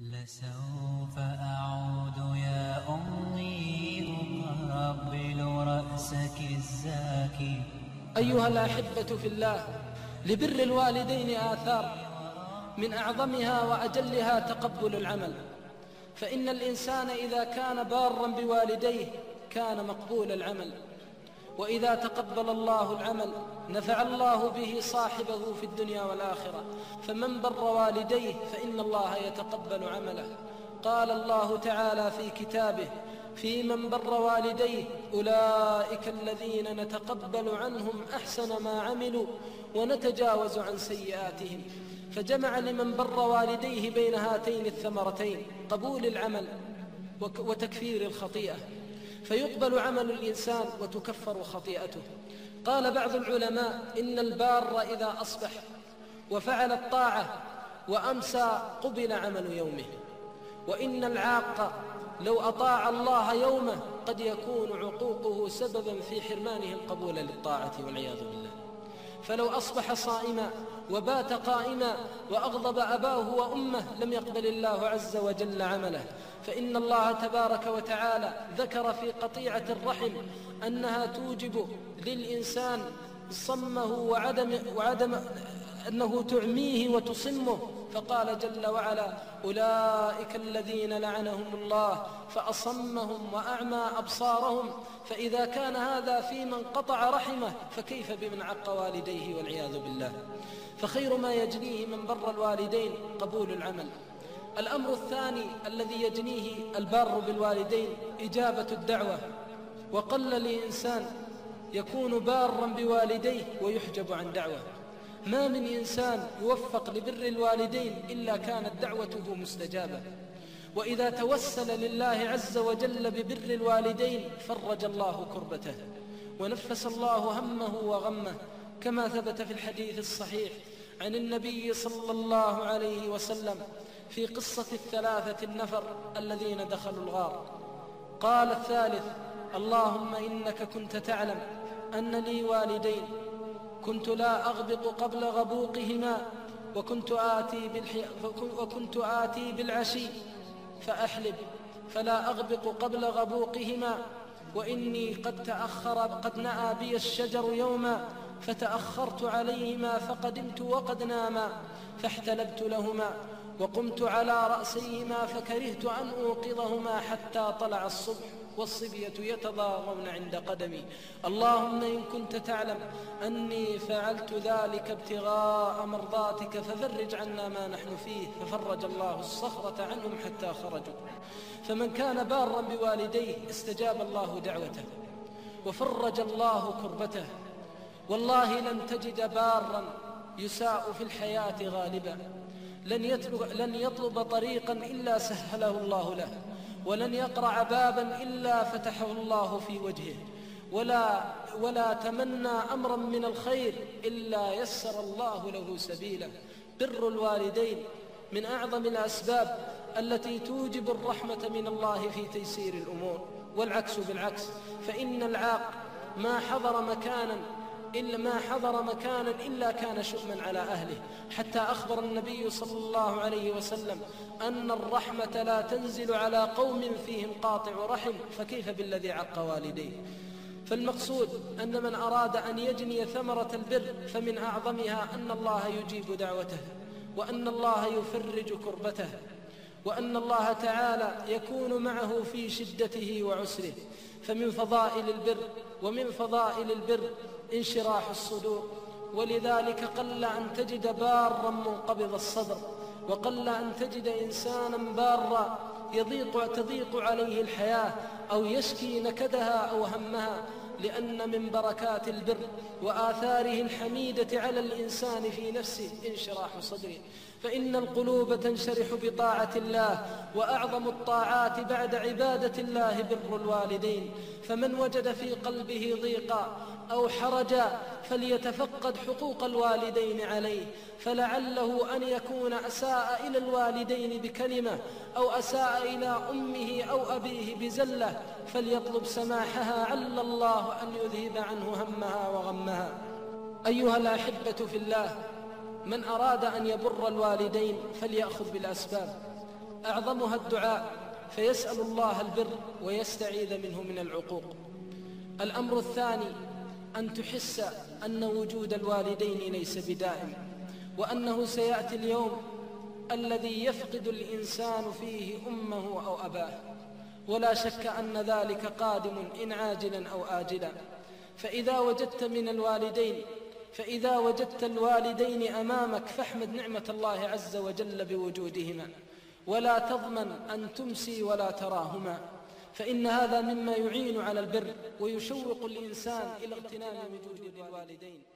لسوف أعود يا أمي أقبل رأسك الزاكي. أيها الأحبة في الله لبر الوالدين آثار من أعظمها وأجلها تقبل العمل. فإن الإنسان إذا كان بارا بوالديه كان مقبول العمل. وإذا تقبل الله العمل نفع الله به صاحبه في الدنيا والآخرة. فمن بر والديه فإن الله يتقبل عمله. قال الله تعالى في كتابه في من بر والديه أولئك الذين نتقبل عنهم أحسن ما عملوا ونتجاوز عن سيئاتهم. فجمع لمن بر والديه بين هاتين الثمرتين قبول العمل وتكفير الخطيئة. فيقبل عمل الإنسان وتكفر خطيئته. قال بعض العلماء إن البار إذا أصبح وفعل الطاعة وأمسى قبل عمل يومه. وإن العاق لو أطاع الله يومه قد يكون عقوقه سببا في حرمانه القبول للطاعة والعياذ بالله. فلو أصبح صائما وبات قائما وأغضب أباه وأمه لم يقبل الله عز وجل عمله. فإن الله تبارك وتعالى ذكر في قطيعة الرحم أنها توجب للإنسان صمه وعدم, وعدم أنه تعميه وتصمه. فقال جل وعلا أولئك الذين لعنهم الله فأصمهم وأعمى أبصارهم فإذا كان هذا في من قطع رحمه فكيف بمن عق والديه والعياذ بالله? فخير ما يجنيه من بر الوالدين قبول العمل. الأمر الثاني الذي يجنيه البار بالوالدين إجابة الدعوة. وقل لإنسان يكون بارا بوالديه ويحجب عن دعوة. ما من إنسان يوفق لبر الوالدين إلا كانت دعوته مستجابة. وإذا توسل لله عز وجل ببر الوالدين فرج الله كربته. ونفس الله همه وغمه كما ثبت في الحديث الصحيح عن النبي صلى الله عليه وسلم في قصة الثلاثة النفر الذين دخلوا الغار. قال الثالث اللهم إنك كنت تعلم أن لي والدين كنت لا أغبط قبل غبوقهما وكنت آتي, بالحي... وكنت آتي بالعشي فأحلب فلا أغبط قبل غبوقهما وإني قد تأخر قد نأى بي الشجر يوما فتأخرت عليهما فقدمت وقد ناما فاحتلبت لهما وقمت على رأسيهما فكرهت أن أوقظهما حتى طلع الصبح. والصبية يتضاغون عند قدمي. اللهم إن كنت تعلم أني فعلت ذلك ابتغاء مرضاتك ففرج عنا ما نحن فيه. ففرج الله الصخرة عنهم حتى خرجوا. فمن كان بارا بوالديه استجاب الله دعوته. وفرج الله كربته. والله لن تجد بارا يساء في الحياة غالبا. لن يطلب, لن يطلب طريقا إلا سهله الله له. ولن يقرع بابا إلا فتحه الله في وجهه. ولا, ولا تمنى أمرا من الخير إلا يسر الله له سبيله. بر الوالدين من أعظم الأسباب التي توجب الرحمة من الله في تيسير الأمور. والعكس بالعكس فإن العاق ما حضر مكانا إلا ما حضر مكانا إلا كان شؤما على أهله. حتى أخبر النبي صلى الله عليه وسلم أن الرحمة لا تنزل على قوم فيهم قاطع رحم فكيف بالذي عق والديه؟ فالمقصود أن من أراد أن يجني ثمرة البر فمن أعظمها أن الله يجيب دعوته وأن الله يفرج كربته. وأن الله تعالى يكون معه في شدته وعسره. فمن فضائل البر ومن فضائل البر انشراح الصدور. ولذلك قل أن تجد بارا منقبض الصدر. وقل أن تجد إنسانا بارا يضيق تضيق عليه الحياة أو يشكي نكدها أو همها. لأن من بركات البر وآثاره الحميدة على الإنسان في نفسه انشراح صدره. فإن القلوب تنشرح بطاعة الله وأعظم الطاعات بعد عبادة الله بر الوالدين. فمن وجد في قلبه ضيقا أو حرجا فليتفقد حقوق الوالدين عليه. فلعله أن يكون أساء إلى الوالدين بكلمة أو أساء إلى أمه أو أبيه بزلة فليطلب سماحها عل أن يذهب عنه همها وغمها. أيها الأحبة في الله من أراد أن يبر الوالدين فليأخذ بالأسباب. أعظمها الدعاء فيسأل الله البر ويستعيذ منه من العقوق. الأمر الثاني أن تحس أن وجود الوالدين ليس بدائم وأنه سيأتي اليوم الذي يفقد الإنسان فيه أمه أو أباه. ولا شك أن ذلك قادم إن عاجلا أو آجلا. فإذا وجدت من الوالدين فإذا وجدت الوالدين أمامك فاحمد نعمة الله عز وجل بوجودهما. ولا تضمن أن تمسي ولا تراهما. فإن هذا مما يعين على البر ويشوق الإنسان إلى اغتنام وجود الوالدين.